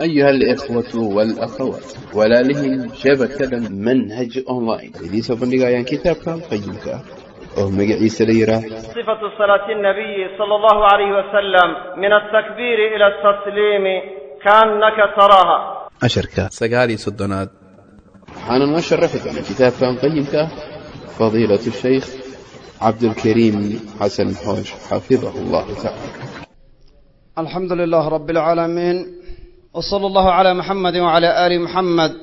أيها الإخوة والأخوات walaalihii shabakada manhaj online idiin soo bandhigayaan kitaabkan qayimka ah oo magaciisa la yidhaah صفة صلاة النبي صلى الله عليه وسلم من التكبير إلى التسليم كأنك تراها casharka sagaal iyo soddonaad waxaana noo sharaxi doona kitaabkan qayimka ah fadiilatu shaykh cabdulkariim xasan xoosh xafidahu allahu tacala الحمد لله رب العالمين وصلى الله على محمد وعلى آل محمد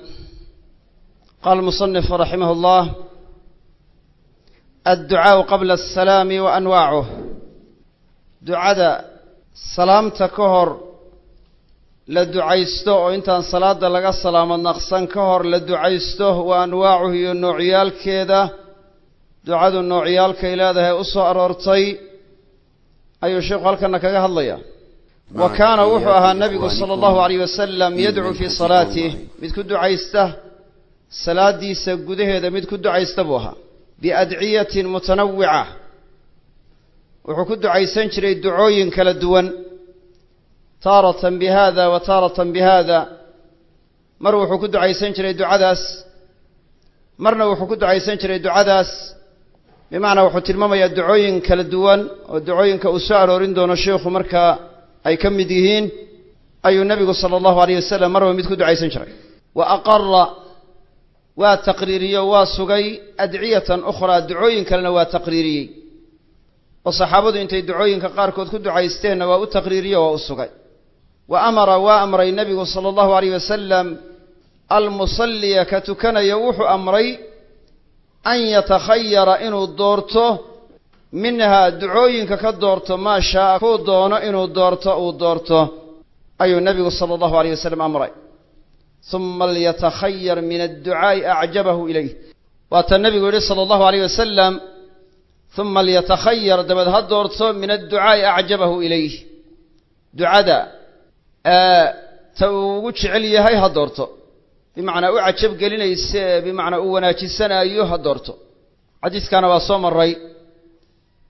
قال المصنف رحمه الله الدعاء قبل السلام وأنواعه دعاء سلامة كهر لدعيسته وإنتان صلاة لغا السلام النقصان كهر لدعيسته وأنواعه النوعيال كذا دعاء النوعيال wa kaana wuxuu ahaa nebigu sala allahu alayh wasalam yadcuu fii salaatih mid ku ducaysta salaadiisa gudaheeda mid ku ducaysta buu ahaa. Biadciyatin mutanawica wuxuu ku ducaysan jiray ducooyin kala duwan. Taaratan bi hada wa taaratan bi hada mar wuxuu ku ducaysan jiray ducadaas. Marna wuxuu ku ducaysan jiray ducadaas. Bimacnaa wuxuu tilmaamayaa ducooyin kala duwan oo ducooyinka uu soo aroorin doono sheikhu markaa ay ka mid yihiin ayuu nebigu sala allahu alayh wasalam marba mid ku ducaysan jiray. Wa aqara waa taqriiriyo waa sugay adciyatan ukhraa ducooyin kalena waa taqriiriyey. Oo saxaabadu intay ducooyinka qaarkood ku ducaysteenna waa u taqriiriyo waa u sugay. Wa amara waa amray nebigu sala allahu alayh wasalam almusalliya ka tukanaya wuxuu amray an yatakhayara inuu doorto minhaa ducooyinka ka doorto maa shaaa kuu doono inuu doorto uu doorto ayuu nebigu sala allahu alayh wasalam amray. Uma liyatakhayar min adducaa'i acjabahu ilayh. Waata nebigu yidhi sala allahu alayh wasalam uma liyatakhayar dabeed ha doorto min adducaa'i acjabahu ilayh. Ducada ta uu ugu jecel yahay ha doorto. Bimacnaa u cajab gelinaysa ee bimacnaa uu wanaajisanaayo ha doorto. Xadiiskaana waa soo maray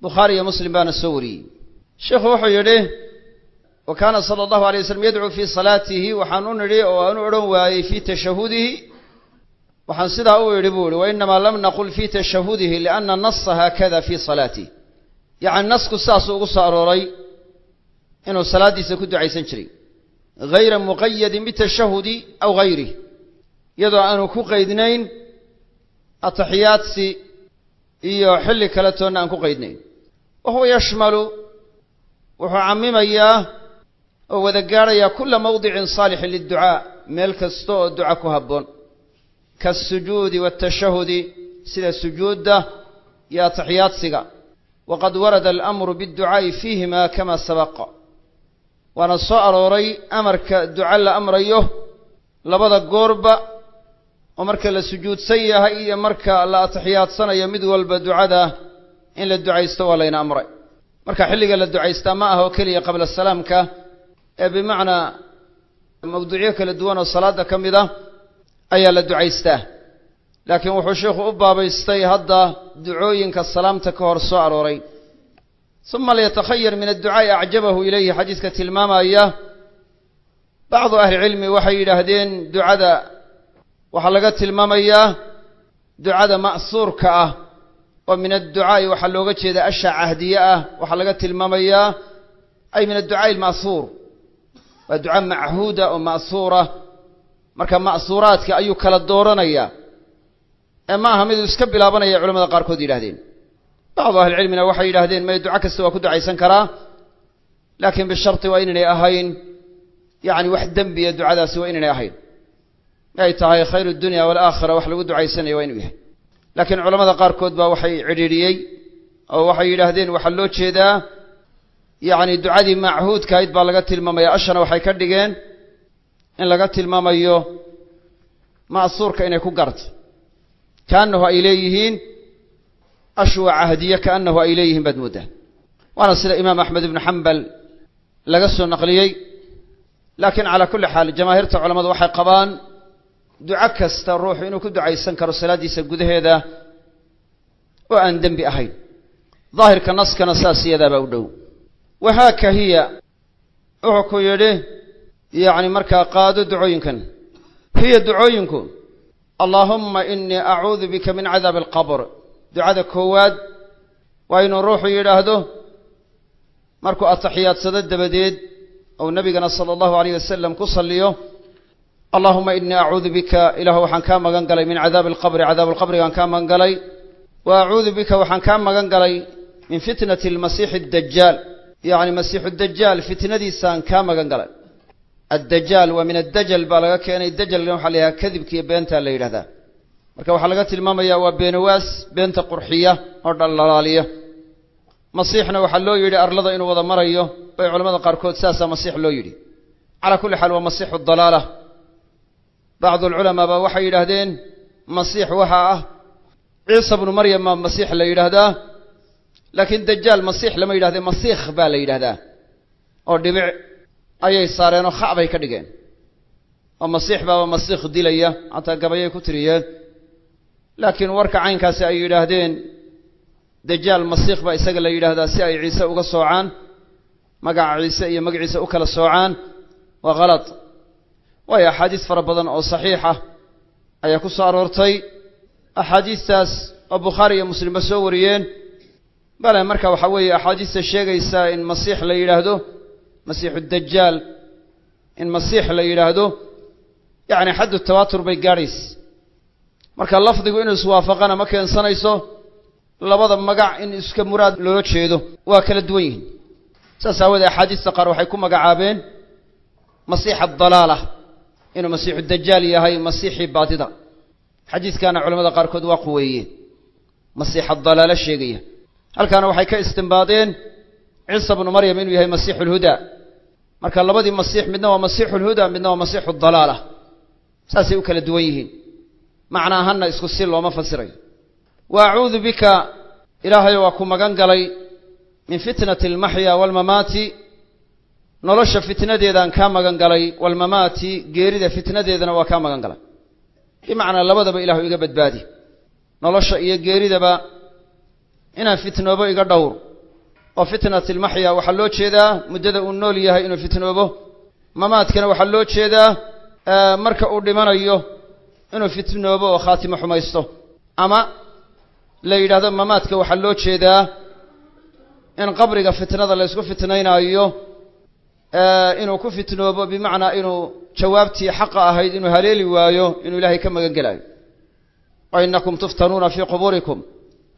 bukhaari iyo muslim baana soo wariyey. Sheikhu wuxuu yidhi wa kaana sala allahu alay waslm yadcuu fii salaatihi. Waxaan u nidhi oo aan u odhan waayey fii tashahudihi. Waxaan sidaa u idhi buu ihi wainamaa lam naqul fii tashahudihi lianna nasa haakada fii salaatih yacni nasku sidaasuu ugu soo arooray inuu salaaddiisa ku ducaysan jiray. Hayra muqayadin bitashahudi aw hayrih iyadoo aanu ku qaydnayn ataxiyaadsi iyo xilli kale toonna aan ku qaydnayn wahuwa yashmalu wuxuu cammimayaa oo wada gaadhayaa kulla mawdicin saalixin lidducaa meel kasta oo duca ku habboon kaasujuudi waatashahudi sida sujuudda iyo ataxiyaadsiga waqad warada alamru biadducaa'i fiihima kama sabaqa waana soo arooray amarka duca la amrayo labada goorba oo marka la sujuudsan yahay iyo marka la atixiyaadsanayo mid walba ducada in la ducaysto waa layna amray. Marka xilliga la ducaystaa ma aha oo keliya qabla salaamka ee bimacnaa mawduucyo kala duwan oo salaada ka mid ah ayaa la ducaystaa laakiin wuxuu sheikhu u baabaystay hadda ducooyinka salaamta ka hor soo arooray. Uma liyatakhayar min adducaa'i acjabahu ilayhi xadiiska tilmaamaya. Bacdu ahlicilmi waxay yidhaahdeen ducada waxaa laga tilmaamayaa ducada ma'suurka ah oo min adducaa'i waxaa looga jeeda asha cahdiye ah waxaa laga tilmaamayaa ay min adducaa'i alma'suur. Waa duca machuuda oo ma'suura. Marka ma'suuraadka ayuu kala dooranayaa. Ee ma aha miduu iska bilaabanaya culamada qaarkood yidhahdeen bacdu ahlicilmina waxay yidhahdeen may duco kasta waa ku ducaysan karaa laakiin bisharti waa inaynay ahayn. Yacni wax dembiya ducadaasi waa inaynay ahayn. Ay tahay khayr dunya walaakhira wax lagu ducaysanaya waa inuu yahay laakiin culamada qaarkood baa waxay cidhiidhiyey oo waxay yidhaahdeen waxaa loo jeedaa yacni ducadii machuudkahayd baa laga tilmaamaya. Ashana waxay ka dhigeen in laga tilmaamayo ma'suurka inay ku garto kaannahu ay leeyihiin ashwa cahdiye kaannahu ay leeyihiin baad mooddaa waana sida imaam axmed ibnu xambal laga soo naqliyey. Laakiin calaa kulli xaal jamaahiirta culamadu waxay qabaan duco kasta ruuxu inuu ku ducaysan karo salaaddiisa gudaheeda oo aan dembi ahayn. Daahirka naskana saas iyadaabaa u dhow. Wahaaka hiya wuxuu ku yidhi yacni markaa qaado ducooyinkan. Hiya ducooyinku allaahumma inii acuudu bika min cadaabi alqabr. Ducada koowaad waa inuu ruuxu yidhaahdo markuu atixiyaadsado dabadeed ou nebigana sala allahu alayh wasalam ku salliyo allaahuma inii acuudu bika ilaahu waxaan kaa magan galay min cadaabi alqabri cadaabualqabrigaan kaa magan galay. Wa acuudu bika waxaan kaa magan galay min fitnati almasiixi addajaal yacni masiixu dajaal fitnadiisaan kaa magan galay. Addajaal waa min addajal baa laga keenay. Dajalna waxaa la yidhaha kadibka beentaa la yidhahdaa. Marka waxaa laga tilmaamayaa waa beenawaas beenta qurxiya oo dhaldhalaaliya masiixna waxaa loo yidhi arlada inuu wada marayo bay culamada qaarkood saasaa masiix loo yidhi. Calaa kulli xaal waa masiixu dalaala bacdu alculamaa baa waxay yidhaahdeen masiix waxaa ah ciisa bnu maryam maa masiix la yidhaahdaa laakiin dajaal masiix lama yidhahdee masiikh baa la yidhahdaa oo dhibic ayay saareenoo kha' bay ka dhigeen oo masiix baaba masiikh dilaya xataa gabayay ku tiriyeen laakiin warka caynkaasi ay yidhaahdeen dajaal masiikh baa isaga la yidhaahdaa si ay ciise uga soocaan magaca ciise iyo magaciisa u kala soocaan waa khalad waayo axaadiis fara badan oo saxiixa ayaa ku soo aroortay. Axaadiistaas oo bukhaari iyo muslimba soo wariyeen. Bale marka waxaa weeye axaadiista sheegaysaa in masiix la yidhaahdo masiixu dajaal in masiix la yidhaahdo yacni xaddu tawaatur bay gaadhaysa. Marka lafdigu inuu iswaafaqana ma keensanayso labada magac in iska muraad loola jeedo waa kala duwan yihiin. Saas aawoodee axaadiista qaar waxay ku magacaabeen masiixa adalaala inuu masiixu dajaal yahay masiixii baadida xadiiskaana culamada qaarkood waa quweeyeen masiixa dalaalo sheegaya. Halkaana waxay ka istimbaadeen ciisa bnu maryam inuu yahay masiixu lhudaa marka labadii masiix midna waa masiixu lhudaa midna waa masiixu dalaala. Saasay u kala duwan yihiin. Macna ahanna isku si looma fasirayo. Wa acuudu bika ilaahayo waa ku magan galay min fitnati almaxya waalmamaati nolosha fitnadeedaan kaa magan galay waalmamaati geerida fitnadeedana waa kaa magan galay. Bimacnaa labadaba ilahu iga badbaadi. Nolosha iyo geeridaba inaan fitnoobo iga dhowr. Oo fitnati almaxya waxaa loo jeedaa muddada uu nool yahay inuu fitnoobo. Mamaadkana waxaa loo jeedaa marka uu dhimanayo inuu fitnoobo oo khaatimo xumaysto. Ama la yidhaahdo mamaadka waxaa loo jeedaa in qabriga fitnada la ysku fitnaynaayo inuu ku fitnoobo bimacnaa inuu jawaabtii xaqa ahayd inuu haleeli waayo inuu ilaahay ka magan gelaayo wa inakum tuftanuuna fii qubuurikum.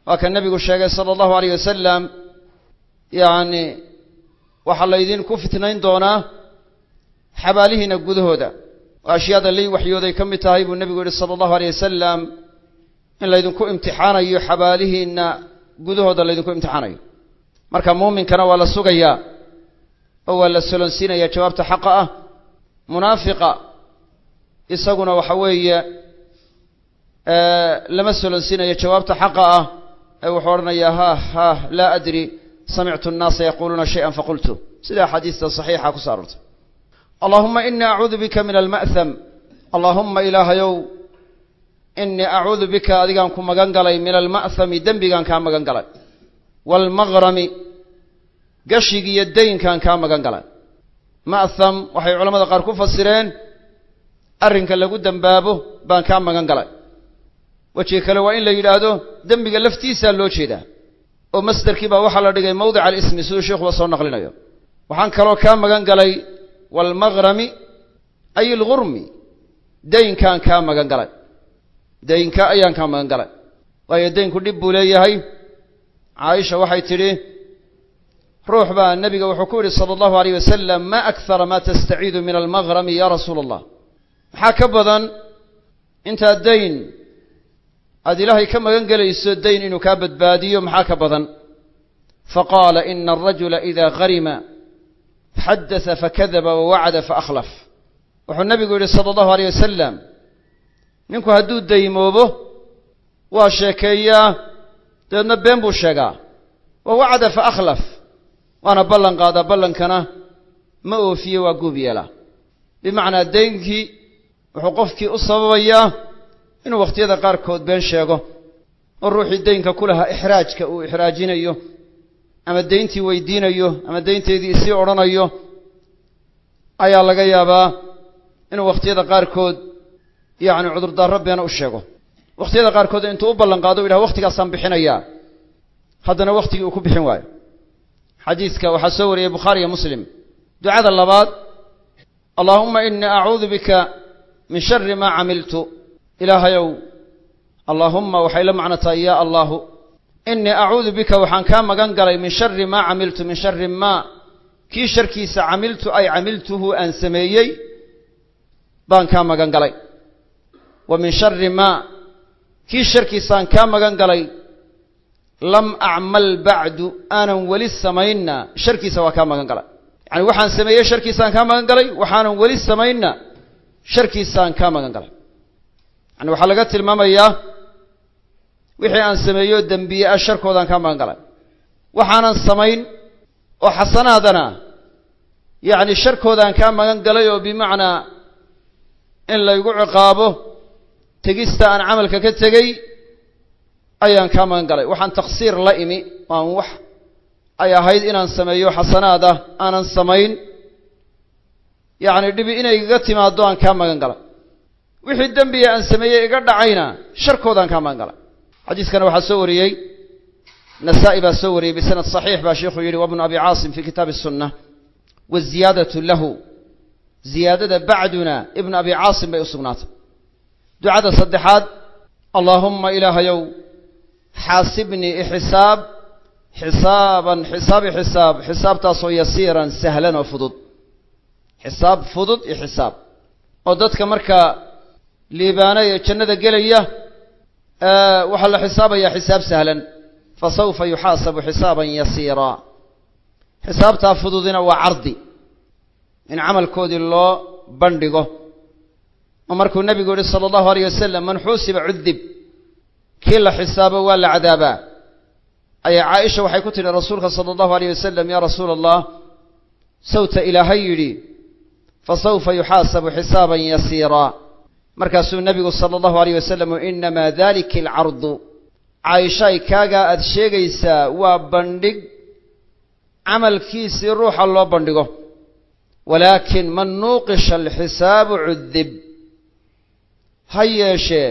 Waa ka nebigu sheegay sala allahu alayh wasalam yacni waxaa laydinku fitnayn doonaa xabaalihiina gudahooda. Oo ashyaada lii waxyooday ka mid tahay buu nebigu yihi sala allahu alayh wasalam in laydinku imtixaanayo xabaalihiinna gudahooda laydinku imtixaanayo. Marka muuminkana waa la sugayaa oo la solonsiinaya jawaabta xaqa ah munaafiqa isaguna waxa weeye lama solonsiinayo jawaabta xaqa ah ee wuxuu odhanayaa ha ha laa adri samictu annaasa yaquuluuna shay-an faqultu. Sida axaadiista saxiixa ku so aroortay allaahuma inii acuudu bika min alma'ham allaahumma ilaahayow inii acuudu bika adigaan ku magan galay min alma'hami dembigaan kaa magan galay waalmaqrami gashigiiyo daynkaan kaa magan galay ma'ham waxay culamada qaar ku fasireen arrinka lagu dembaabo baan kaa magan galay. Wejiga kale waa in la yidhaahdo dembiga laftiisaa loo jeedaa oo masderkii baa waxaa la dhigay mawdica alismi siduu sheikhuba soo naqlinayo. Waxaan kaloo kaa magan galay waalmaqrami ay algurmi daynkaan kaa magan galay. Daynka ayaan kaa magan galay. Waayo daynku dhib buu leeyahay. Caaisha waxay tidhi ruux baa nebiga wuxuu ku yidhi sala allahu alayh wasalam ma akthara ma tastaciidu min almaqrami ya rasuula allah maxaa ka badan? Intaa dayn aada ilaahay ka magan gelayso dayn inuu kaa badbaadiyo maxaa ka badan? Faqaala ina alrajula ida harima xadasa fakadaba wawacada faakhlaf wuxuu nebigu yidhi sala allahu alayh wasalam ninku hadduu daymoobo waa sheekeeyaa dabeedna been buu sheegaa. Wa wacada fa akhlaf waana ballan qaadaa ballankana ma oofiye waa guub yeelaa bimacnaa daynkii wuxuu qofkii u sababayaa inuu wakhtiyada qaarkood been sheego oo ruuxii daynka ku lahaa ixraajka uu ixraajinayo ama dayntii weydiinayo ama daynteedii isii odhanayo ayaa laga yaabaa inuu wakhtiyada qaarkood yacni cudurdaarro beena u sheego. Wakhtiyada qaarkood intuu u ballan qaado u yidhaha wakhtigaasaan bixinayaa. Haddana wakhtigii uu ku bixin waayo xadiidka waxaa soo wariyey bukhaari iyo muslim. Ducada labaad allaahumma inii acuudu bika min shari maa camiltu. Ilaahayow allaahumma waxay la macno tahay yaa allaahu inii acuudu bika waxaan kaa magan galay min shari maa camiltu min shari maa kii sharkiisa camiltu ay camiltuhu aan sameeyey baan kaa magan galay. Wa min shari maa kii sharkiisaan kaa magan galay lam acmal bacdu aanan weli samaynna sharkiisa waa kaa magan galay. Yacani waxaan sameeyey sharkiisaan kaa magan galay waxaanan weli samaynna sharkiisaan kaa magan galay. Yani waxaa laga tilmaamayaa wixii aan sameeyo dembiye ah sharkoodaan kaa magan galay. Waxaanan samayn oo xasanaadana yacni sharkoodaan kaa magan galay oo bimacnaa in laygu ciqaabo tegista aan camalka ka tegey ayaan kaa magan galay waxaan taksiir la imi. Aan wax ay ahayd inaan sameeyo xasanaad ah aanan samayn. Yacni dhibi inay igaga timaaddo aan kaa magan galay wixii dembiga aan sameeyey iga dhacayna sharkoodaan kaa magan galay xadiiskana waxaa soo wariyey nasaa-i baa soo wariyey bisanad saxiix baa sheikuu yidhi wabnu abi caasim fi kitaabi sunna waziyaadatu lahu. Ziyaadada bacduna ibnu abi caasim bay u sugnaatay. Ducada saddexaad allaahumma ilaahayow xaasibnii ixsaab xisaaban xisaab xisaab xisaabtaasoo yasiiran sahlan oo fudud. Xisaab fudud iyo xisaab oo dadka markaa liibaana ee jannada gelaya waxaa la xisaabayaa xisaab sahlan. Fa sawfa yuxaasabu xisaaban yasiiraa xisaabtaa fududina waa cardi. In camalkoodii loo bandhigo. Oo markuu nebigu yihi sala allahu alayh wasalam man xuusiba cudib kii la xisaabo waa la cadaabaa ayaa caaisha waxay ku tidhi rasuulka sala allahu alayh wasalam yaa rasuula allah sawta ilaahay yidhi fa sawfa yuxaasabu xisaaban yasiiraa markaasuu nebigu sala allahu alayh wasalam inamaa dalika alcardu caaishaay kaagaa aada sheegaysaa waa bandhig. Camalkiisii ruuxa loo bandhigo. Walaakin man nuuqisha alxisaabu cudib ha yeeshee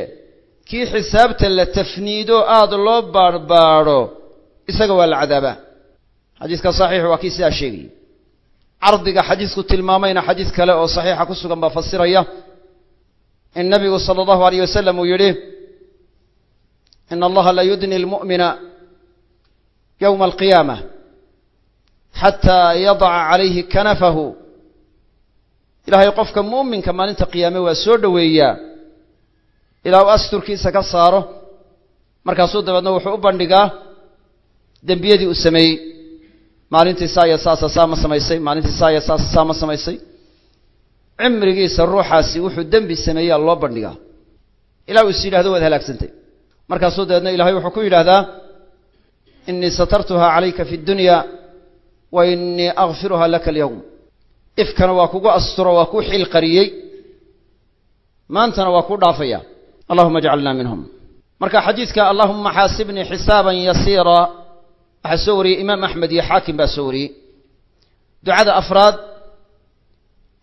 kii xisaabta la tafniido aada loo baadhbaadho isaga waa la cadaabaa. Xadiiska saxiixu waa kii sidaa sheegayay cardiga xadiisku tilmaamayna xadiis kale oo saxiixa ku sugan baa fasiraya. In nabigu sala allahu alayh wasalam uu yidhi ina allaha la yudni lmu'mina yowma alqiyaamah xataa yadaca calayhi kanafahu. Ilaahay qofka mu'minka maalinta qiyaame waa soo dhoweeyaa ilaa uu asturkiisa ka saaro markaasuu dabeedna wuxuu u bandhigaa dembiyadii uu sameeyey. Maalintii saa iyo saasa saa ma samaysay maalintii saa iyo saasa saa ma samaysay. Cimrigiisa ruuxaasi wuxuu dembi sameeyaa loo bandhigaa. Ilaa uu is yidhahdo waad halaagsantay. Markaasuu dabeedna ilahay wuxuu ku yidhaahdaa inii satartuha calayka fi dunya wa inii akfiruha laka alyowm ifkana waa kugu asturo waa kuu xil qariyey maantana waa kuu dhaafaya allahuma ajcalna minhum. Marka xadiidka allahuma xaasibnii xisaaban yasiira. Waxaa soo wariyey imaam axmed iyo xaakim baa soo wariyey. Ducada afraad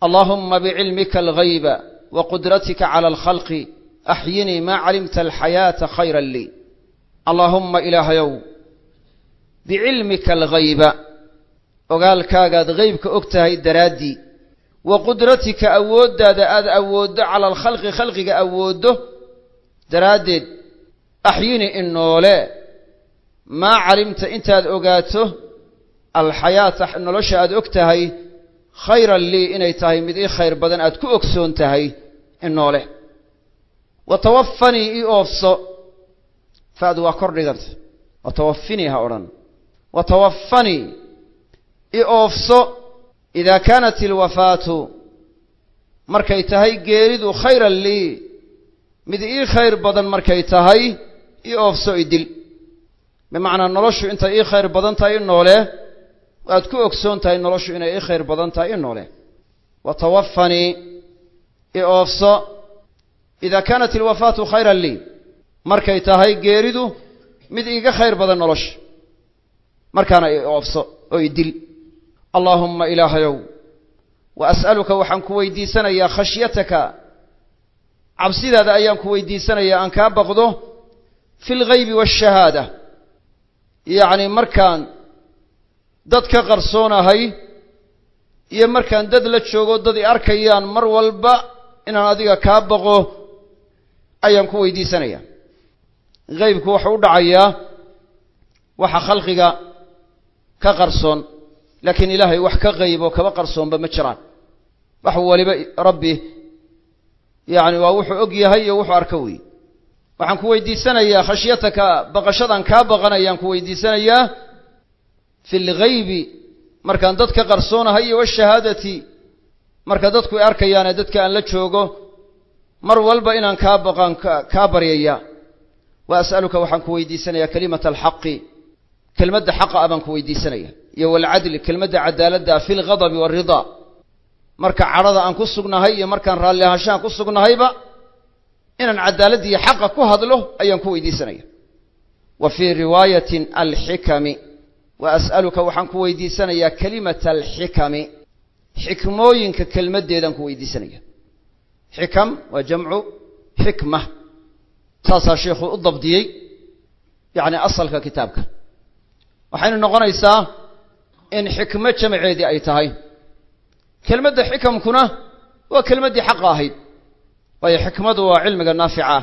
allahuma bicilmika alghayba wa qudratika cala alkhalqi axyinii maa calimta alxayaata khayra lii allaahumma ilaahayow bicilmika alghayba ogaalkaagaad haybka og tahay daraaddii wa qudratika awooddaada aada awooddo cala alkhalqi khalqiga awooddo daraaddeed axyini in noole maa calimta intaad ogaato alxayaata nolosha aad og tahay khayran lii inay tahay mid ii khayr badan aad ku ogsoon tahay in noole. Wa tawafanii ii oofso. Fa'du waa kor dhiganta wa tawafinii ha odhan. Wa tawafanii i oofso idaa kaanat ilwafaatu markay tahay geeridu khayran lii mid ii khayr badan markay tahay i oofso i dil. Bimacnaa noloshu intay ii khayr badan tahay i noole waad ku ogsoon tahay noloshu inay ii khayr badan tahay i noole. Wa tawafanii i oofso. Idaa kaanat ilwafaatu khayran lii. Markay tahay geeridu mid iiga khayr badan nolosha markaana i oofso oo i dil. Allaahumma ilaahayow wa as'aluka waxaan ku weydiisanayaa khashyataka cabsidaada ayaan ku weydiisanayaa aan kaa baqdo fi lghaybi waashahaada yacni markaan dad ka qarsoonahay iyo markaan dad la joogo dad i arkayaan mar walba inaan adiga kaa baqo ayaan ku weydiisanayaa. Haybku wuxuu u dhacayaa waxa khalqiga ka qarsoon laakiin ilaahay wax ka qayb oo kaba qarsoonba ma jiraan. Wax waliba rabbi yacni waa wuxuu og yahay iyo wuxuu arka weeye. Waxaan ku weydiisanayaa khashyataka baqashadan kaa baqanayaan ku weydiisanayaa. Fi lghaybi markaan dad ka qarsoonahay iyo washahaadati marka dadku ay arkayaane dadka aan la joogo mar walba inaan kaa baqaan kaa baryaya. Wa as'aluka waxaan ku weydiisanayaa kalimata alxaqi. Kelmadda xaqa ah baan ku weydiisanaya iyo walcadli kelmadda cadaaladda fi lghadabi marka cadhada aan ku sugnahay iyo markaan raalli ahaanshahan ku sugnahayba inaan cadaaladda iyo xaqa ku hadlo ayaan ku weydiisanaya. Wa fii riwaayatin alxikami wa as'aluka waxaan ku weydiisanayaa kalimata alxikami. Xikmooyinka kelmaddeedaan ku weydiisanaya. Xikam waa jamcu xikma. Saasaa sheikhu u dabdiyey yacni asalka kitaabka. Waxayna noqonaysaa in xikmo jamaceedii ay tahay kelmadda xikamkuna waa kelmaddii xaqa ahayd waayo xikmadu waa cilmiga naafica.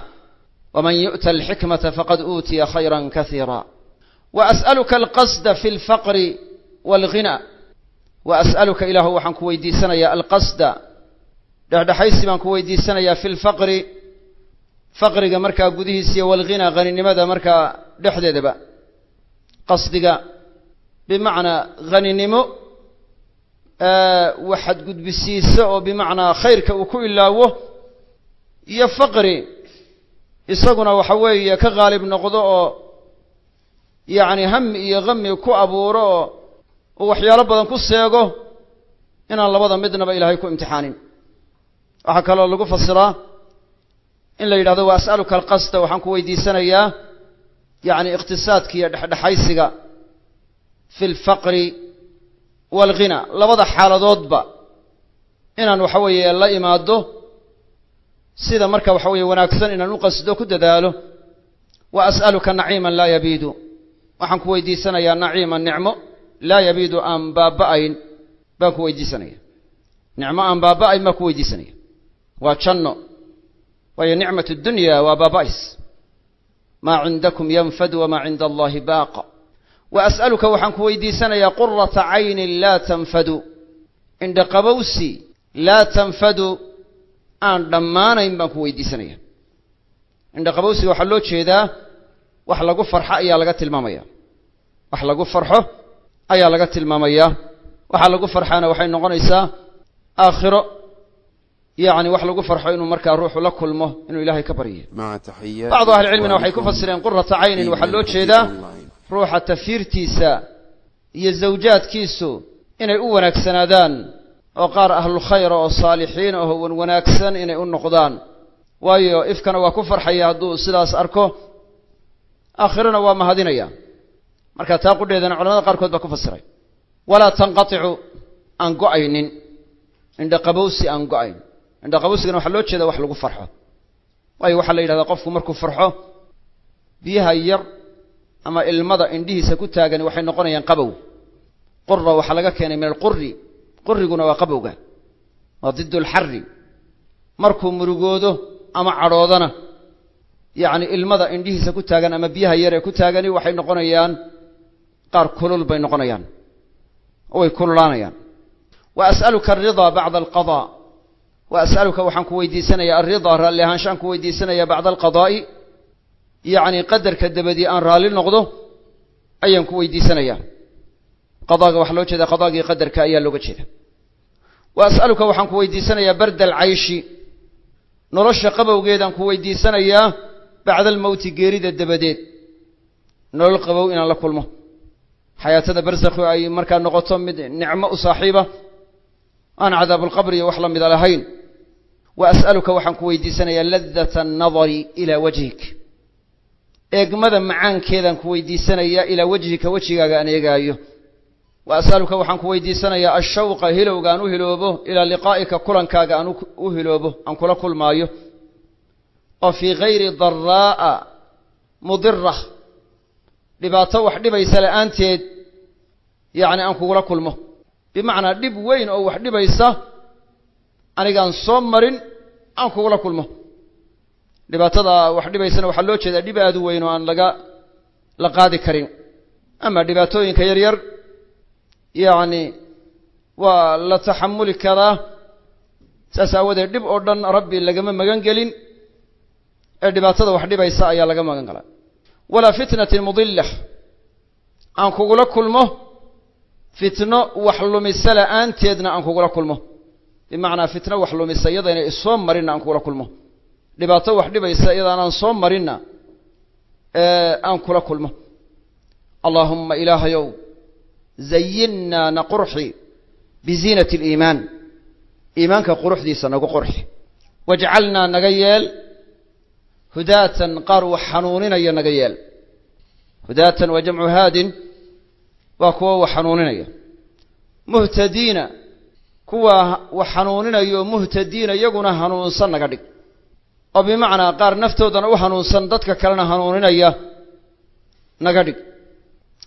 waman yu'ta alxikmata faqad uutiya khayra kasiira wa as'aluka alqasda fi alfaqri waalghina wa as'aluka ilaahu waxaan ku weydiisanayaa alqasda dhexdhexaysi baan ku weydiisanayaa fi lfaqri faqriga markaa gudihiisiiyo walghina haninimada markaa dhexdeedaba qasdiga bimacnaa haninimo waxaad gudbisiisa oo bimacnaa khayrka uu ku ilaawo iyo faqri isaguna waxa weeye ka qaalib noqdo oo yacni hami iyo hami ku abuuro oo uu waxyaalo badan ku seego inaan labada midnaba ilaahay ku imtixaanin waxaa kaloo lagu fasiraa in la yidhahdo wa as'aluka alqasda waxaan ku weydiisanayaa yacni iqtisaadka iyo dhexdhexaysiga fi lfaqri waalghina labada xaaladoodba. Inaan waxa weeye la imaado sida marka waxa weeye wanaagsan inaan u qasdo ku dadaalo. Wa as'aluka naciiman laa yabiidu. Waxaan ku weydiisanayaa naciiman nicmo laa yabiidu aan baaba'ayn baan ku weydiisanaya. Nicmo aan baaba'ayn baan ku weydiisanaya. Waa janno. Waayo nicmat dunya waa baaba'is. Maa cindakum yanfad wamaa cinda allahi baaqa wa as'aluka waxaan ku weydiisanayaa qurata caynin laa tanfadu indhaqabowsi laa tanfadu aan dhammaanayn baan ku weydiisanaya indhaqabowsiga waxaa loo jeedaa wax lagu farxo ayaa laga tilmaamaya wax lagu farxo ayaa laga tilmaamayaa waxaa lagu farxaana waxay noqonaysaa aakhiro yacni wax lagu farxo inuu markaa ruuxu la kulmo inuu ilaahay ka baryayo bacdu ahlicilmina waxay ku fasireen qurata caynin waxaa loo jeedaa ruuxa tafiirtiisa iyo zawjaadkiisu inay u wanaagsanaadaan oo qaar ahlulkhayra oo saalixiin oo wan wanaagsan inay u noqdaan. Waayo ifkana waa ku farxaya hadduu sidaas arko. Aakhirana waa mahadinaya. Marka taa qudheedana culamada qaarkood baa ku fasiray. Walaa tanqaticu aan go'aynin. Indhaqabowsi aan go'ayn. Indhaqabowsigana waxaa loo jeeda wax lagu farxo. Waayo waxaa la yidhahdaa qofku markuu farxo biyaha yar ama ilmada indhihiisa ku taagani waxay noqonayaan qabow. Qura waxaa laga keenay min alquri quriguna waa qabowga. Waa did alxari markuu murugoodo ama cadhoodana yacni ilmada indhihiisa ku taagan ama biyaha yar ee ku taagani waxay noqonayaan qaar kulul bay noqonayaan. Way kululaanayaan. Wa as'aluka alridaa bacda alqadaa wa as'aluka waxaan ku weydiisanayaa alridaa raalli ahaanshaan ku weydiisanayaa bacda alqadaa'i yacni qadarka dabadii aan raalli noqdo ayaan ku weydiisanayaa qadaaga waxaa loo jeeda qadaagii qadarka ayaa looga jeeda. Wa as'aluka waxaan ku weydiisanayaa barda alcayshi nolosha qabowgeedaan ku weydiisanayaa bacda almowti geerida dabadeed. Nolol qabow inaan la kulmo. Xayaatada barsakhu ay markaa noqoto mid nicmo u saaxiiba. Aan cadaabulqabri iyo wax la lahayn. Wa as'aluka waxaan ku weydiisanayaa ladata annadari ilaa wajhik eegmada macaankeedaan ku weydiisanayaa ilaa wejhika wejigaaga aan eegaayo. Wa as'aluka waxaan ku weydiisanayaa ashawqa hilowga aan u hiloobo ilaa liqaa'ika kulankaaga aan u hiloobo aan kula kulmaayo. Oo fii gayri daraa'a mudira dhibaato wax dhibaysa la'aanteed yacni aan kugula kulmo. Bimacnaa dhib weyn oo wax dhibaysa anigaan soo marin aan kugula kulmo dhibaatada wax dhibaysana waxaa loo jeedaa dhib aada u weyn oo aan laga la qaadi karin. Ama dhibaatooyinka yar yar yacni waa la taxamuli karaa saas aawadeed dhib oo dhan rabbi lagama magan gelin ee dhibaatada wax dhibaysa ayaa laga magan galaa. Walaa fitnatin mudilla aan kugula kulmo fitno wax lumisa la'aanteedna aan kugula kulmo. Bimacnaa fitno wax lumisa iyadayna isoo marinna aan kugula kulmo dhibaato wax dhibaysa iyadaanaan soo marinna aan kula kulmo. Allaahumma ilaahayow zayinnaa na qurxi biziinati aliimaan. Iimaanka quruxdiisa nagu qurxi. Wajcalnaa naga yeel hudaatan qaar wax xanuuninaya naga yeel. Hudaatan waa jamcu haadin waa kuwa wax xanuuninaya. Muhtadiina kuwa wax xanuuninaya oo muhtadiina iyaguna hanuunsan naga dhig oo bimacnaa qaar naftoodana u hanuunsan dadka kalena hanuuninaya. Naga dhig.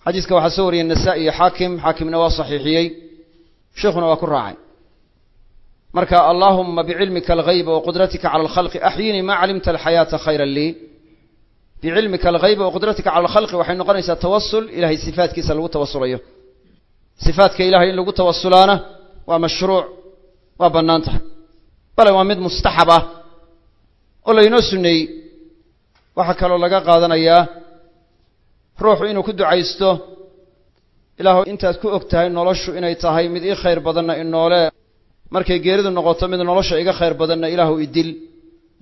Xadiiska waxaa soo wariyey nasaa-i iyo xaakim. Xaakimna waa saxiixiyey. Sheikhuna waa ku raacay. Marka allaahuma bicilmika alghayba waqudratika cala alkhalqi axyinii maa calimta alxayaata khayra lii. Bicilmika alghayba waqudratika cala alkhalqi waxay noqonaysaa tawasul ilahay sifaatkiisa lagu tawasulayo. Sifaadka ilahay in lagu tawasulaana waa mashruuc waa bannaan tahay. Bale waa mid mustaxab ah oo laynoo sunneeyey waxaa kaloo laga qaadanayaa ruuxu inuu ku ducaysto ilaahu intaad ku og tahay noloshu inay tahay mid ii khayr badanna inoole markay geeridu noqoto mid nolosha iga khayr badanna ilaahu idil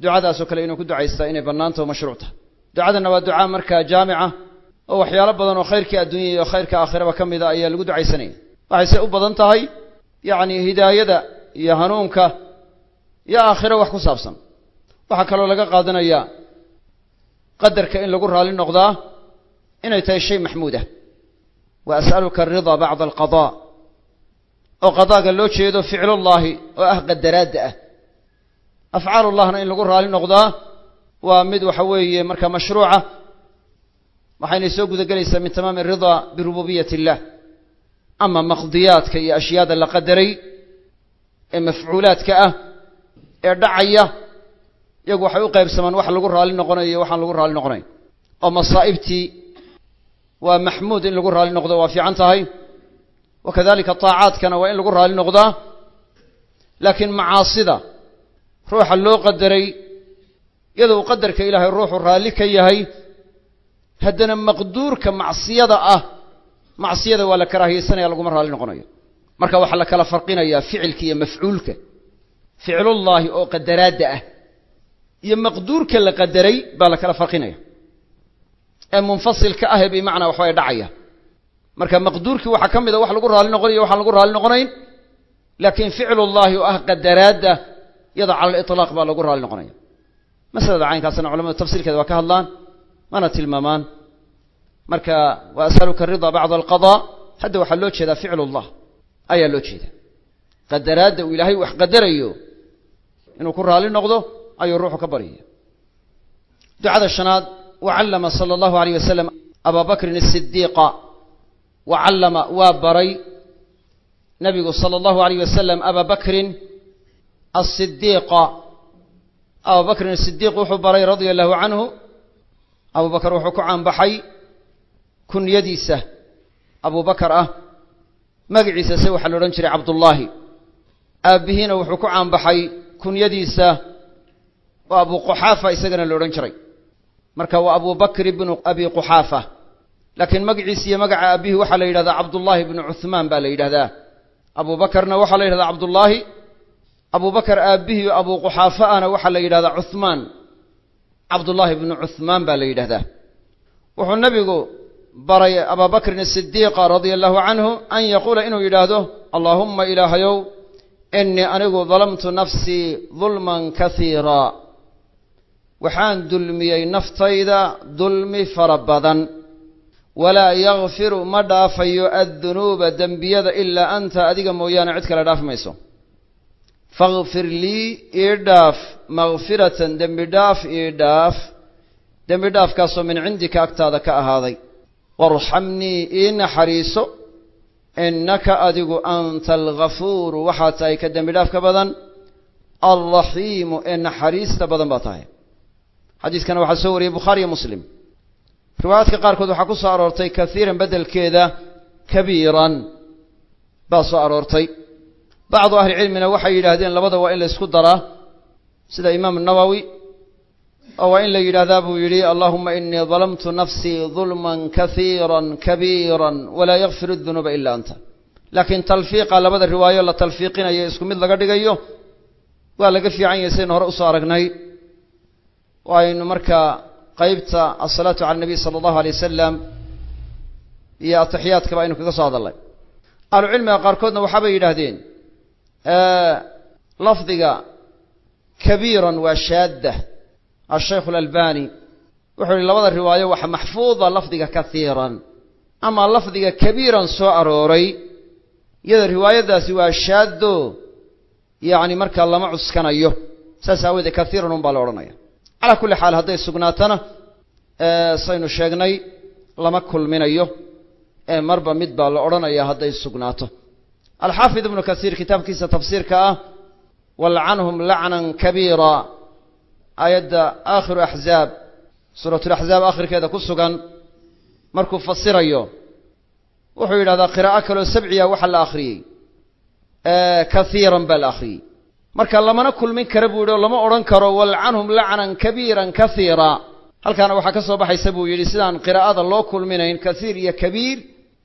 ducadaasoo kale inuu ku ducaystaa inay bannaantaho mashruuc tahay ducadanna waa ducaa markaa jaamica oo waxyaalo badan oo khayrkii adduunya iyo khayrka aakhiraba ka mid a ayaa lagu ducaysanaya. Waxayse u badan tahay yacni hidaayada iyo hanuunka iyo aakhiro wax ku saabsan waxaa kaloo laga qaadanayaa qadarka in lagu raali noqdaa inay tahay shay maxmuud ah wa as'aluka aridaa bacda alqadaa oo qadaaga loo jeedo ficlullaahi oo ah qadaraadda ah. Afcaalullahna in lagu raali noqdaa waa mid waxa weeye markaa mashruuca waxaynay soo guda gelaysaa min tamaami aridaa birububiyati illah ama maqdiyaadka iyo ashyaada la qadaray ee mafcuulaadka ah ee dhacaya iyagu waxay u qaybsamaan wax lagu raali noqonayo iyo waxaan lagu raali noqonayn. Oo masaa'ibtii waa maxmuud in lagu raali noqdo waa fiican tahay. Wa kadalika taacaadkana waa in lagu raali noqdaa laakiin macaasida ruuxa loo qadaray iyadoo uu qadarka ilaahay ruuxu raalli ka yahay haddana maqduurka macsiyada ah macsiyada waa la karaahiyeysanaya laguma raali noqonayo. Marka waxaa la kala farqinayaa ficilka iyo mafcuulka. Ficlullaahi oo qadaraadda ah iyo maqduurka la qadaray baa la kala farqinaya. Ee munfasilka ah ee bimacnaa waxbay dhacaya. Marka maqduurkii waxaa ka mid a wax lagu raali noqonayo waxaan lagu raali noqonayn laakiin ficlullaahi oo ah qadaraadda iyada cala aliطlaaq baa lagu raali noqonaya. Masalada caynkaasna culamadu tafsiilkeeda waa ka hadlaan mana tilmaamaan. Marka wa as'aluka aridaa bacda alqadaa hadda waxaa loo jeedaa ficlullah ayaa loo jeeda qadaraadda uu ilaahay wax qadarayo inuu ku raali noqdo ayuu ruuxu ka baryaya ducada shanaad wacallama sala allahu alayh wasalam abaa bakrin wacallama waa baray nabigu sala allahu alayh wasalam abaa bakrin asidiiqa abaa bakrin wuxuu baray radia allahu canhu abu bakar wuxuu ku caanbaxay kunyadiisa. Abu bakar ah magaciisa se waxaa la odhan jiray cabdullaahi. Aabbihiina wuxuu ku caanbaxay kunyadiisa waa abu quxaafa isagana la odhan jiray. Marka waa abu bakri bnu abi quxaafa laakiin magaciisa iyo magaca aabbihi waxaa la yidhahdaa cabdullaahi bnu cuhmaan baa la yidhahdaa. Abu bakarna waxaa la yidhahdaa cabdullaahi abu bakar aabbihii abu quxaafa ana waxaa la yidhahdaa cuhmaan cabdullaahi bnu cuhmaan baa la yidhahdaa. Wuxuu nebigu baray abaa bakrin asidiiqa radia allahu canhu an yaquula inuu yidhaahdo allaahumma ilaahayow innii anigu dalamtu nafsii dulman kasiira waxaan dulmiyey naftayda dulmi fara badan. Walaa yakfiru ma dhaafayo addunuuba dembiyada ilaa anta adiga mooyaane cid kale dhaafi mayso. Fakfir lii ii dhaaf makfiratan dembi dhaaf ii dhaaf. Dembi dhaafkaasoo min cindika agtaada ka ahaaday. Warxamnii ii naxariiso innaka adigu anta algafuuru waxaad tahay ka dembi dhaafka badan. Alraxiimu ee naxariista badan baa tahay xadiiskana waxaa soo wariyey bukhaari iyo muslim. Riwaayaadka qaarkood waxaa ku soo aroortay kaiiran beddelkeeda kabiiran baa soo aroortay. Bacdu ahlicilmina waxay yidhaahdeen labada waa in la ysku daraa sida imaam nawowi oo waa in la yidhaahdaa buu yidhi allahuma inii dalamtu nafsii dulman kaiira kabiira walaa yakfir dunuuba ila anta. Laakiin talfiiqa labada riwaayo la talfiiqinayo isku mid laga dhigayo waa laga fiican yahay saynu hore u soo aragnay oo aynu markaa qeybta asalaatu cala nabiy sala allahu alay wasalam iyo ataxiyaadkaba aynu kaga soo hadalnay ahlucilmiga qaarkoodna waxaabay yidhaahdeen lafdiga kabiiran waa shaadda. Ashaykhu alalbani wuxuu yihi labada riwaayo waxa maxfuuda lafdiga kaiiran ama lafdiga kabiiran soo arooray iyada riwaayadaasi waa shaaddo yacni markaa lama cuskanayo. Saas aawoodee kaiiran un baa la odhanaya calaa kulli xaal hadday sugnaatana saynu sheegnay lama kulminayo. Ee marba mid baa la odhanaya hadday sugnaato. Alxaafid ibnu kasiir kitaabkiisa tafsiirka ah walcanhum lacnan kabiira. Aayadda aakhiru axzaab suuratulaxzaab aakhirkeeda ku sugan markuu fasirayo wuxuu yidhahdaa qiraa'o kaloo sabciya waxaa la akhriyey. Kaiiran baa la akhriyey marka lamana kulmin kara buu yidhi oo lama odhan karo walcanhum lacnan kabiiran kaiira halkaana waxaa ka soo baxaysa buu yidhi sidaan qiraa'ada loo kulminayn kasiir iyo kabiir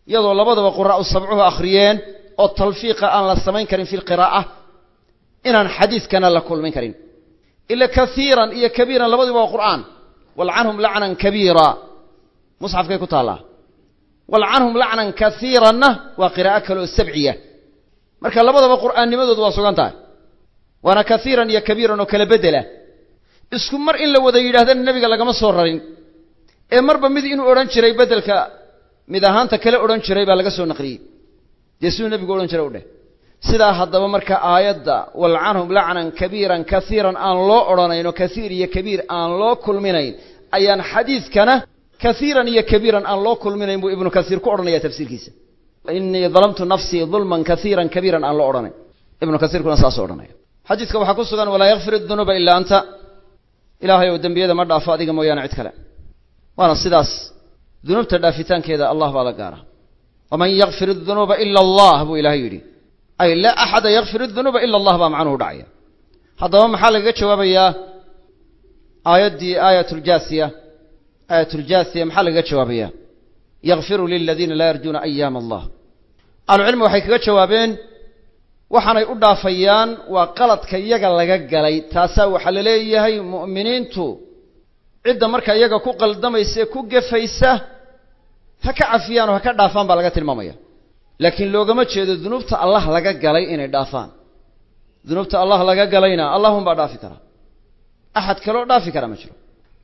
iyadoo labadaba quraa'u sabcuhu akhriyeen oo talfiiqa aan la samayn karin fi lqiraa'a inaan xadiidkana la kulmin karin. Ila kaiiran iyo kabiiran labadiba waa qur'aan. Walcanhum lacnan kabiira. Musxafkay ku taallaa. Walcanhum lacnan kaiiranna waa qiraa'o kaleoo sabciya. Marka labadaba qur'aannimadoodu waa sugan tahay waana kaiiran iyo kabiiran oo kala beddela. Isku mar in la wada yidhahdana nebiga lagama soo rarin. Ee marba mid inuu odhan jiray beddelka mid ahaanta kale odhan jiray baa laga soo naqliyey. Dee siduu nebigu odhan jiray u dheh. Sidaa haddaba marka aayadda walcanhum lacnan kabiiran kaiiran aan loo odhanayn oo kaiir iyo kabiir aan loo kulminayn ayaan xadiidkana kaiiran iyo kabiiran aan loo kulminayn buu ibnu kasiir ku odhanaya tafsiirkiisa. Inii dalamtu nafsii dulman kaiiran kabiiran aan loo odhanayn. Ibnu kasiirkuna saasoo odhanaya xadiidka waxaa ku sugan walaa yakfir dunuuba ilaa anta. Ilaahay ou dembiyada ma dhaafo adiga mooyaane cid kale. Waana sidaas dunuubta dhaafitaankeeda allah baa la gaara. Waman yakfir dunuuba ila allah buu ilaahay yidhi. Ay laa axada yakfir dunuuba ila allah baa macnuhu dhacaya. Haddaba maxaa lagaga jawaabayaa? Aayaddii aayatuljaasiya aayatuljaasiya maxaa lagaga jawaabayaa? Yakfiru liladiina laa yarjuuna ayaama allah. Ahlucilmi waxay kaga jawaabeen waxaanay u dhaafayaan waa qaladka iyaga laga galay. Taasaa waxaa la leeyahay mu'miniintu cidda marka iyaga ku qaldamaysa ee ku gefaysa ha ka cafiyaan oo ha ka dhaafaan baa laga tilmaamaya. Laakiin loogama jeedo dunuubta allah laga galay inay dhaafaan. Dunuubta allah laga galayna allahunbaa dhaafi kara. Axad kaloo dhaafi kara ma jiro.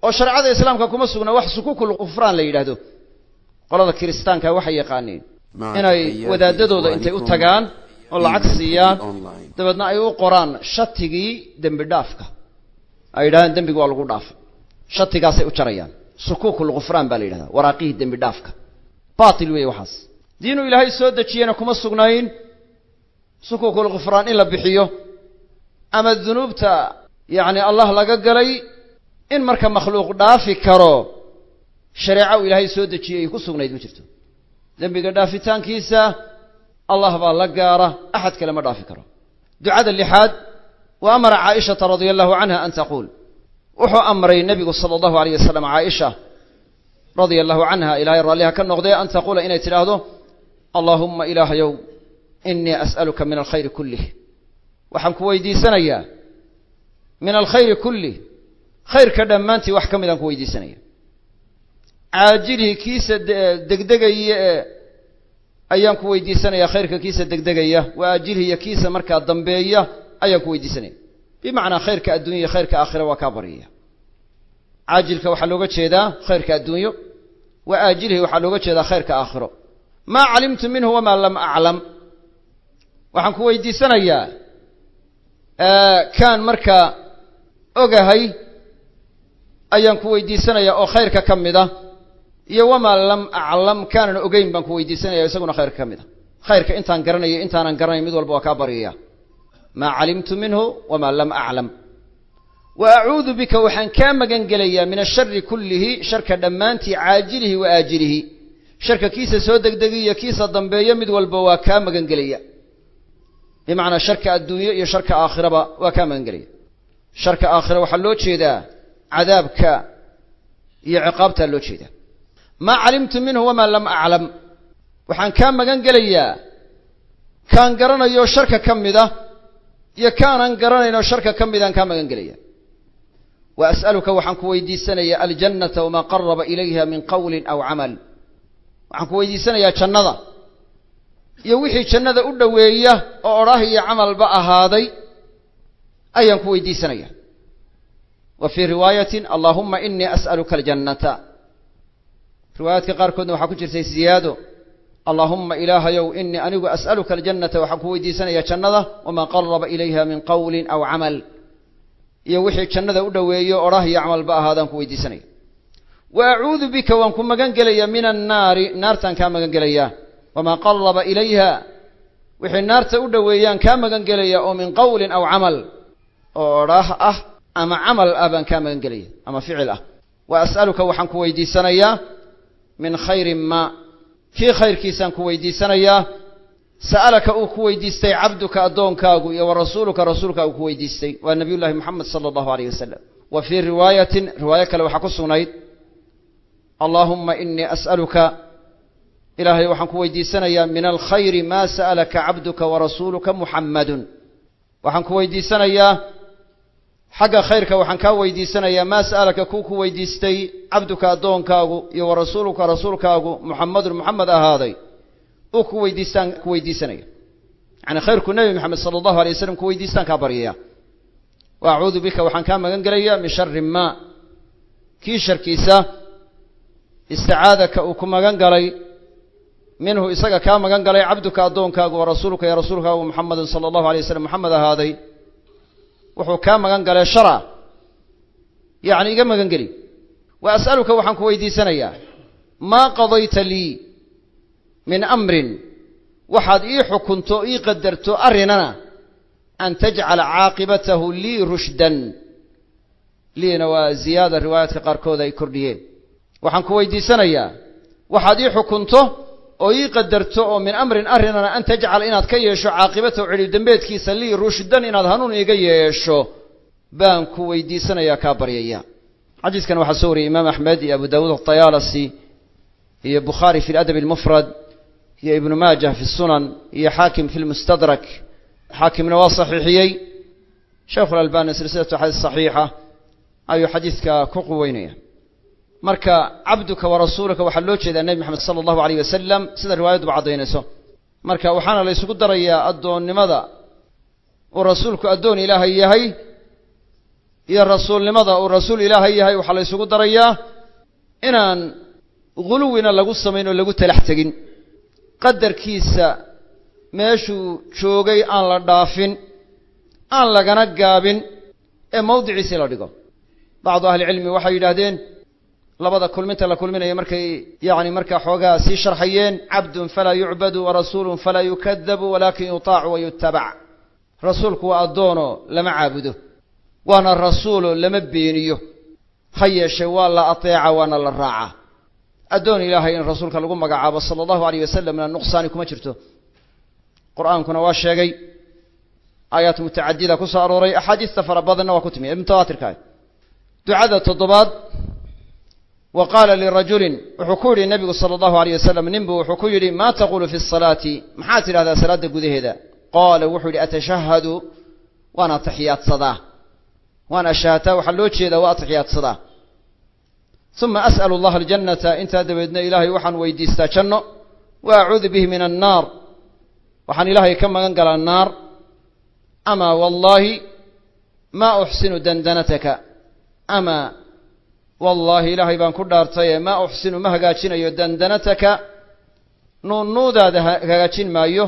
Oo shareecada islaamka kuma sugna wax sukukul kufraan la yidhaahdo. Qolada kiristaanka waxay yaqaaniin inay wadaadadooda intay u tagaan oo lacag siiyaan. Dabeedna ay u qoraan shatigii dembi dhaafka. Ay yidhahdaan dembiga waa lagu dhaafay. Shatigaasay u jarayaan. Sukuukul kufraan baa la yidhahdaa. Waraaqihii dembi dhaafka. Baatil weeye waxaas. Diinuu ilaahay soo dejiyena kuma sugnayn. Sukuukul kufraan in la bixiyo. Ama dunuubta yacni allah laga galay in marka makhluuq dhaafi karo shareeco uu ilaahay soo dejiyey ay ku sugnayd ma jirto. Dembiga dhaafitaankiisa allah baa la gaara axad kale ma dhaafi karo. Ducada lixaad wa amara caaishata radia allahu canha an taquul wuxuu amray nebigu sala allahu alayh wasalam caaisha radia allahu canha ilaahay raalliha ka noqdee an taquula inay tidhaahdo allaahumma ilaahayow inii as'aluka min alkhayri kullih. Waxaan ku weydiisanayaa min alkhayri kullih khayrka dhammaantii wax ka midaan ku weydiisanaya caajilihii kiisa degdegaya ee ayaan ku weydiisanaya khayrka kiisa degdegaya wa aajilhi iyo kiisa markaa dambeeya ayaan ku weydiisanaya bimacnaa khayrka addunya iyo khayrka aakhira waa kaa baryaya. Caajilka waxaa looga jeedaa khayrka adduunyo wa aajilihi waxaa looga jeedaa khayrka aakhiro. Maa calimtu minhu wamaa lam aclam. Waxaan ku weydiisanayaa kaan markaa ogahay ayaan ku weydiisanayaa oo khayrka ka mid a iyo wamaa lam aclam kaanan ogeyn baan ku weydiisanaya isaguna khayrka ka mid a khayrka intaan garanayo intaanan garanayn mid walba waa kaa baryaya maa calimtu minhu wamaa lam aclam wa acuudu bika waxaan kaa magan gelayaa min ashari kullihi sharka dhammaantii caajilihi wa aajilihi. Sharka kiisa soo degdegiyo kiisa dambeeyo mid walba waa kaa magan gelaya bimacnaa sharka adduunyo iyo sharka aakhiraba waa kaa magan gelaya sharka aakhira waxaa loo jeedaa cadaabka iyo ciqaabtaa loo jeedaa maa calimtu minhu wamaa lam aclam. Waxaan kaa magan gelayaa kaan garanayo sharka ka mid a iyo kaanan garanaynoo sharka ka midaan kaa magan gelaya wa as'aluka waxaan ku weydiisanayaa aljannata wamaa qaraba ilayha min qawlin aw camal. Waxaan ku weydiisanayaa jannada iyo wixii jannada u dhoweeya oo odhah iyo camalba ahaaday ayaan ku weydiisanaya wa fii riwaayatin allaahumma inii as'aluka aljannata riwaayaadka qaarkoodna waxaa ku jirtay ziyaado allaahumma ilaahayow inii anigu as'aluka aljannata waxaan ku weydiisanayaa jannada wamaa qaraba ilayha min qawlin aw camal. Iyo wixii jannada u dhoweeyo odhah iyo camalba ahaadaan ku weydiisanaya. Wa acuudu bika waan ku magan gelayaa min annaari naartaan kaa magan gelayaa. Wamaa qaraba ilayha wixii naarta u dhoweeyaan kaa magan gelaya oo min qawlin aw camal. Oo odhah ah ama camal ah baan kaa magan gelaya ama ficil ah. Wa as'aluka waxaan ku weydiisanayaa min khayrin maa kii khayrkiisaan ku weydiisanayaa sa'alaka uu ku weydiistay cabduka addoonkaagu iyo wa rasuuluka rasuulkaagu ku weydiistay waa nabiyullaahi moxamed sala allahu aleyh wasalam wa fii riwaayatin riwaayo kale waxaa ku sugnayd allaahumma inii as'aluka. Ilaahay waxaan ku weydiisanayaa min alkhayri maa sa'alaka cabduka wa rasuuluka muxammadun waxaan ku weydiisanayaa xagga khayrka waxaan kaa weydiisanayaa maa sa'alaka kuu ku weydiistay cabduka addoonkaagu iyo wa rasuuluka rasuulkaagu muxamadun muxamed ahaaday? Uu ku weydiistaan ku weydiisanaya. Yacni khayrku nebi moxamed sala allahu alay wasalam ku weydiistaan kaa baryaya wa acuudu bika waxaan kaa magan gelayaa min shari maa. Kii sharkiisa isticaadaka uu ku magan galay minhu isaga kaa magan galay cabduka addoonkaagu wa rasuuluka iyo rasuulkaagu muxamedun sala allahu alay wasalam moxamed ahaaday wuxuu kaa magan galay shara. Yacni iga magan geli. Wa as'aluka waxaan ku weydiisanayaa. Maa qadayta lii min amrin? Waxaad ii xukunto ii qadarto arrinana an tajcala caaqibatahu lii rushdan. Liina waa ziyaada riwaayaadka qaarkood ay kordhiyeen. Waxaan ku weydiisanayaa. Waxaad ii xukunto oo ii qadarto oo min amrin arrinana an tajcal inaad ka yeesho caaqibatahu cidhib dembeedkiisa lii rushdan inaad hanuun iiga yeesho baan ku weydiisanayaa kaa baryaya. Xadiiskan waxaa soo wariyey imaam axmed iyo abu dawuud atayaalasi iyo bukhaari fi ladab almufrad iyo ibnu maajah fi sunan iyo xaakim fi lmustadrak xaakimna waa saxiixiyey. Sheekhu lalbani silsilatu xadiis saxiixa ayuu xadiidka ku quweynaya marka cabduka wa rasuulaka waxaa loo jeedaa nebi moxamed sala allahu aleyh wasalam sida riwaayadduba caddaynayso marka waxaana la ysugu darayaa addoonnimada uu rasuulku addoon ilaahay yahay iyo rasuulnimada uu rasuul ilaahay yahay. Waxaa la ysugu darayaa inaan guluwina lagu samayn oo lagu talax tegin. Qadarkiisa meeshuu joogay aan la dhaafin aan lagana gaabin ee mawdiciisii la dhigo. Bacdu ahlicilmi waxay yidhaahdeen labada kulminta la kulminaya markay yacni markaa xoogaa sii sharxayeen cabdun falaa yucbadu warasuulun falaa yukadabu walaakin yutaacu wa yutabac rasuulku waa addoono lama caabudo waana rasuulo lama beeniyo ha yeeshee waa la ateeca waana la raaca. Addoon ilaahay in rasuulka lagu magacaabo sala allahu aleyh wasalamna nuqsaani kuma jirto. Qur'aankuna waa sheegay aayaat mutacadida ku soo arooray axaadiista fara badanna waa ku timi. Mutawaatirka ducada toddobaad wa qaala lirajulin wuxuu ku yidhi nebigu sala allahu aleyh wasalam ninbu wuxuu ku yidhi maa taqulu fi salaati? Maxaad tidhahdaa salaadda gudaheeda? Qaala wuxuu yidhi atashahadu waan atixiyaadsadaa waan ashaataa waxaa loo jeedaa waa atixiyaadsadaa uma as'alu allaha aljannata intaa dabeedna ilaahay waxaan weydiistaa janno. Wa acuudu bihi min annaar waxaan ilaahay ka magan galaa naar. Amaa wallaahi maa uxsinu dandanataka. Ama wallaahi ilaahay baan ku dhaartaye maa uxsinu ma hagaajinayo dandanataka. Nuunnuudaada hagaajin maayo.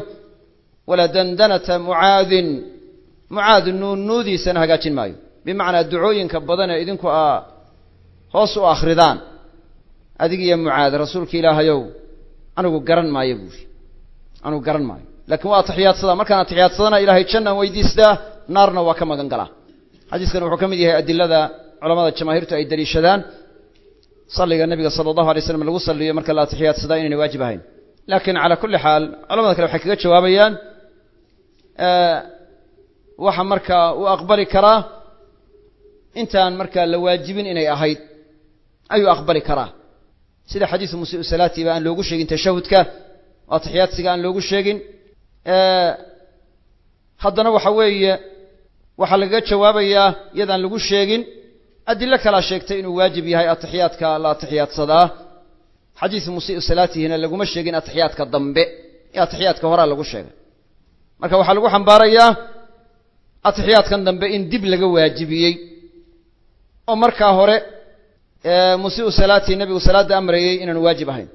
Walaa dandanata mucaadin. Mucaad nuunnuudiisana hagaajin maayo. Bimacnaa ducooyinka badan ee idinku aa hoos u akhridaan. Adig iyo mucaad rasuulka ilaahayow anigu garan maayo buuri anigu garan maayo. Laakiin waa atixiyaadsadaa markaan atixiyaadsadana ilahay jannaan weydiistaa naarna waa ka magan galaa. Xadiiskan wuxuu ka mid yahay adilada culamada jamaahiirtu ay daliishadaan salliga nebiga sala allahu alay slam lagu salliyo marka la atixiyaadsadaa inayna waajib ahayn. Laakiin calaa kulli xaal culamada kale waxay kaga jawaabayaan waxa markaa uu aqbali karaa intaan markaa la waajibin inay ahayd ayuu aqbali karaa. Sida xadiisu musii'u salaatiba aan loogu sheegin tashahudka atixiyaadsiga aan loogu sheegin haddana waxa weeye waxaa lagaga jawaabayaa iyadaan lagu sheegin adilo kalaa sheegtay inuu waajib yahay atixiyaadka la atixiyaadsadaa xadiisu musii'u salaatihina laguma sheegin atixiyaadka dambe. Ee atixiyaadka horaa lagu sheegay. Marka waxaa lagu xambaarayaa atixiyaadkan dambe in dib laga waajibiyey. Oo markaa hore musii'u salaatihi nebigu salaadda amrayey inaanu waajib ahayn.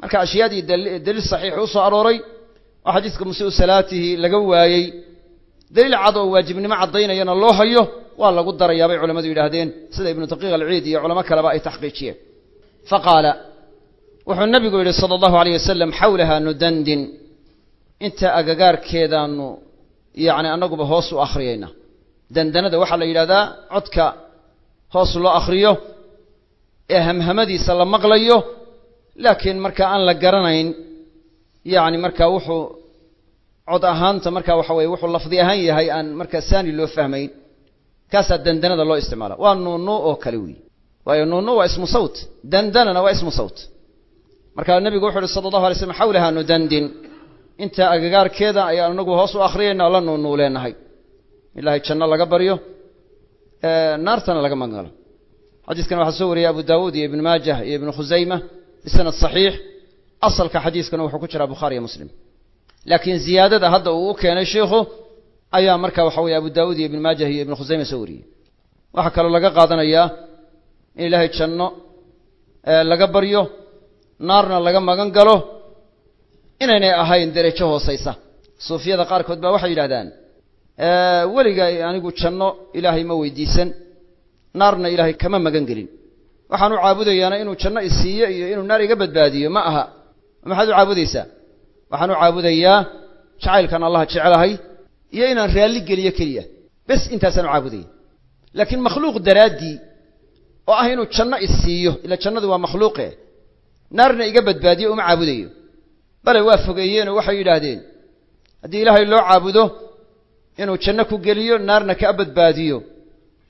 Marka ashyaadii daliil saxiix u soo arooray oo xadiiska musii'u salaatihi laga waayey daliil cad oo waajibnimo caddaynayana loo hayo waa lagu darayaa bay culamadu yidhaahdeen sida ibnu daqiiq alciid iyo culamo kaleba ay taxqiijiyeen. Faqaala wuxuu nebigu yidhi sala allahu alayh wasalam xawlaha nudandin inta agagaarkeedaanu yacni annaguba hoos u akhriyayna. Dandanada waxaa la yidhahdaa codka hoos loo akhriyo ee hamhamadiisa la maqlayo laakiin marka aan la garanayn yacni marka wuxuu cod ahaanta marka waxa weye wuxuu lafdi ahaan yahay aan marka saani loo fahmayn kaasaa dandanada loo isticmaala. Waa nuunu oo kale weyi waayo nuunu waa ismu sawt. Dandanana waa ismu sawt. Marka nebigu wuxu uhi sala allahu alay slam xawlaha nudandin inta agagaarkeeda ayaan anagu hoos u akhriyayna la nuunuuleenahay ilaahay janno laga baryo naartana laga magangalo xadiiskan waxaa soo wariyey abu daawuud iyo ibnu maajah iyo ibnu khusayma bisanad saxiix. Asalka xadiiskana wuxuu ku jiraa bukhaari iyo muslim. Laakiin ziyaadada hadda uu u keenay sheikhu ayaa marka waxa weye abu daawuud iyo ibnu maajah iyo ibnu khusayma soo wariyey. Waxaa kaloo laga qaadanayaa in ilaahay janno laga baryo naarna laga magan galo inaynay ahayn derajo hoosaysa. Suufiyada qaarkood baa waxay yidhahdaan weliga anigu janno ilaahay ma weydiisan naarna ilaahay kama magan gelin. Waxaan u caabudayaana inuu janno isiiyo iyo inuu naar iga badbaadiyo ma aha. Maxaad u caabudaysaa? Waxaan u caabudayaa jacaylkan allah jeclahay iyo inaan raalli geliyo keliya. Bes intaasaan u caabudaya laakiin makhluuq daraaddii oo ah inuu janno isiiyo ila jannadu waa makhluuqe naarna iga badbaadiyo uma caabudayo. Bale waa fogeeyeenoo waxay yidhaahdeen haddii ilaahay loo caabudo inuu janno ku geliyo naarna kaa badbaadiyo.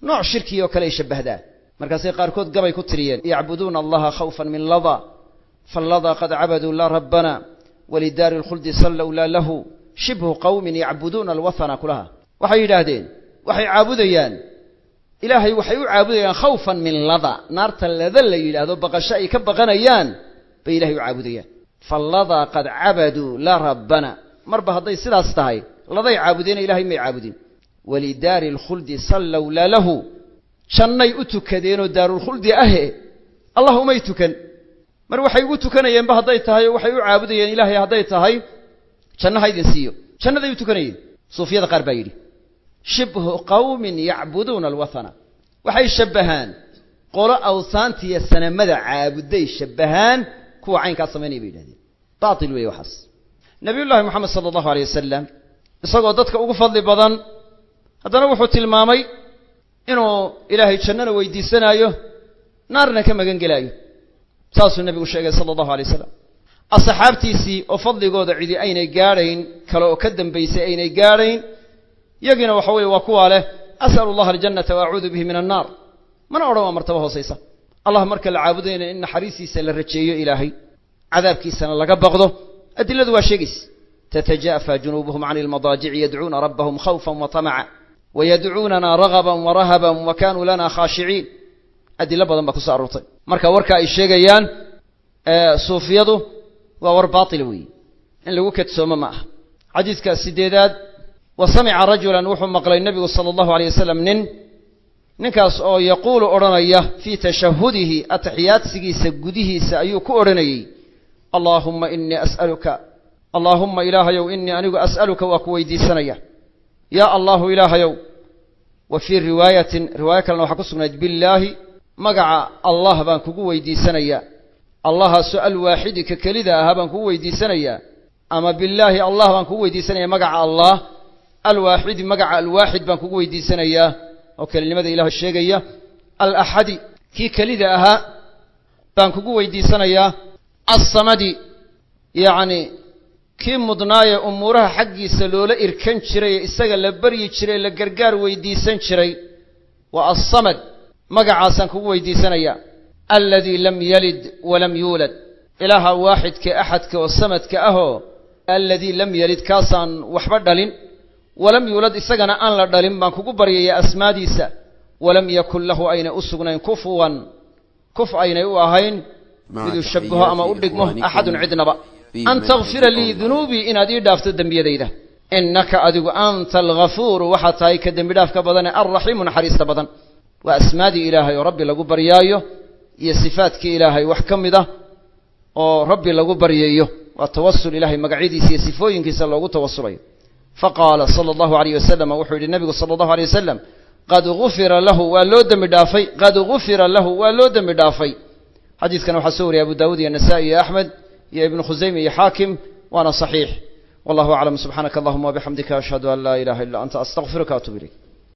Nooc shirkii oo kale ay shabbahdaa markaasay qaarkood gabay ku tiriyeen yacbuduuna allaha khawfan min lada fallada qad cabaduu laa rabbana walidaari lkhuldi sallow laa lahu shibhu qawmin yacbuduuna alwathana kulaha. Waxay yidhaahdeen waxay caabudayaan. Ilaahay waxay u caabudayaan khawfan min lada naarta lada la yidhaahdo baqasho ay ka baqanayaan bay ilahay u caabudayaan. Fallada qad cabaduu laa rabbana. Marba hadday sidaas tahay laday caabudeena ilahay may caabudin. Walidaari alkhuldi sallow laa lahu. Jannay u tukadeenoo daarulkhuldi ahe allah umay tukan. Mar waxay ugu tukanayeenba hadday tahay oo waxay u caabudayeen ilaahay hadday tahay janno ha idin siiyo. Jannaday u tukanayeen suufiyada qaar baa yidhi shibhu qawmin yacbuduuna alwathana. Waxay shabbahaan. Qolo awsaantiiyo sanamada caabuday shabbahaan kuwa caynkaa samaynaya bay yidhahdeen. Baatil weeye waxaas. Nabiyullaahi moxamed sala allahu aleyh wasalam isagoo dadka ugu fadli badan haddana wuxuu tilmaamay inuu ilaahay jannana weydiisanaayo naarna ka magan gelaayo. Saasuu nebigu sheegay sala allahu alay wasalam asxaabtiisii oo fadligooda cidi aynay gaadhayn kale oo ka dambaysay aynay gaadhayn yagiina waxa weye waa kuwaa leh as'alu llaha aljannata waacuudu bihi min annaar. Mana odhan waa martaba hoosaysa. Allah marka la caabudayna in naxariistiisa la rajeeyo ilaahay cadaabkiisana laga baqdo. Adiladu waa sheegays tatajaafaa junuubuhum can almadaajici yadcuuna rabbahum khawfan wa tamaca wayadcuunana ragaban wa rahaban wa kaanuu lana khaashiciin adilo badan baa ku soo aroortay marka warka ay sheegayaan suufiyadu waa war baail weeye in lagu kadsoomo ma ah xadiidkaas sideedaad wa samica rajulan wuxuu maqlay nebigu sala allahu alayh wasalam nin ninkaas oo yaquulu odhanaya fii tashahudihi ataxiyaadsigiisa gudihiisa ayuu ku odhanayey allaahumma inii as'aluka. Allaahumma ilaahayow inii anigu as'aluka waa ku weydiisanaya. Yaa allaahu ilaahayow wa fii riwaayatin riwaayo kalena waxaa ku sugnayd billaahi magaca allah baan kugu weydiisanayaa allahaasoo alwaaxidi ka kelida ahaa baan kugu weydiisanayaa ama billaahi allah baan kugu weydiisanaya magaca allah alwaaxidi magaca alwaaxid baan kugu weydiisanayaa oo kelinimada ilaah sheegaya alaxadi kii kelida ahaa baan kugu weydiisanayaa assamadi yacni kii mudnaaye umuuraha xaggiisa loola irkan jiray ee isaga la baryi jiray la gargaar weydiisan jiray waa assamad magacaasaan kugu weydiisanayaa aladii lam yalid walam yuulad ilaaha waaxidka axadka oo samadka ahoo aladii lam yalid kaasaan waxba dhalin. Walam yuulad isagana aan la dhalin baan kugu baryaya asmaadiisa. Walam yakun lahu aynay u sugnayn kufuwan kuf aynay u ahayn miduu shabaho ama u dhigmo axadun cidnaba. an takfira lii dunuubii inaad ii dhaafto dembiyadayda. Innaka adigu anta alghafuuru waxaad tahay ka dembi dhaafka badane alraxiimu naxariista badan. Waa asmaadii ilaahay oo rabbi lagu baryaayo iyo sifaadkii ilaahay wax ka mid ah oo rabbi lagu baryayo waa tawasul ilahay magacyadiisa iyo sifooyinkiisa loogu tawasulayo. Faqaala sala allahu alayh wasalam wuxuu yidhi nebigu sala allahu alay wasalam qad gufira lahu waa loo dembi dhaafay. Qad gufira lahu waa loo dembi dhaafay. Xadiidkan waxaa soo wariyay abu daawud iyo nasa'i iyo axmed iyo ibnu khusayme iyo xaakim waana saxiix. Wallahu aclam subxaanaka allahuma wabixamdika ashhadu an laa ilaha illa anta astaqfiruka atub ilayk